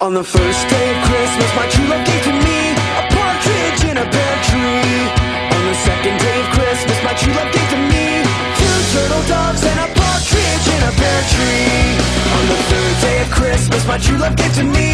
On the first day of Christmas, my true love gave to me a partridge in a pear tree. On the second day of Christmas, my true love gave to me two turtle doves and a partridge in a pear tree. On the third day of Christmas, my true love gave to me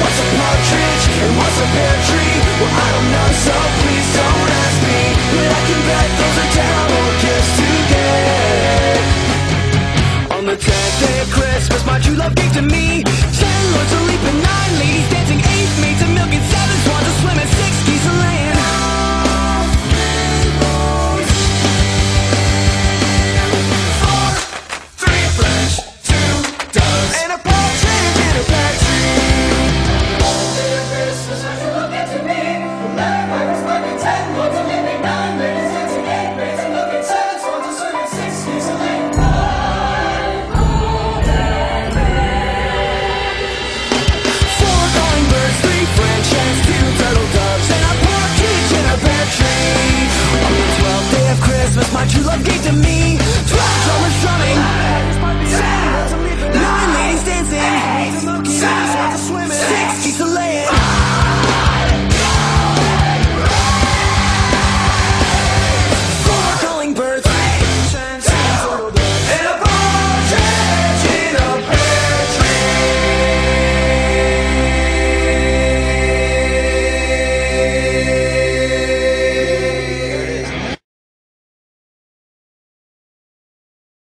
What's a partridge and what's a pear tree? Well, I don't know, so please don't ask me. But I can bet those are terrible gifts to get. On the 10th day of Christmas, my true love gave to me ten loads of my true love gave to me. Drummer strumming.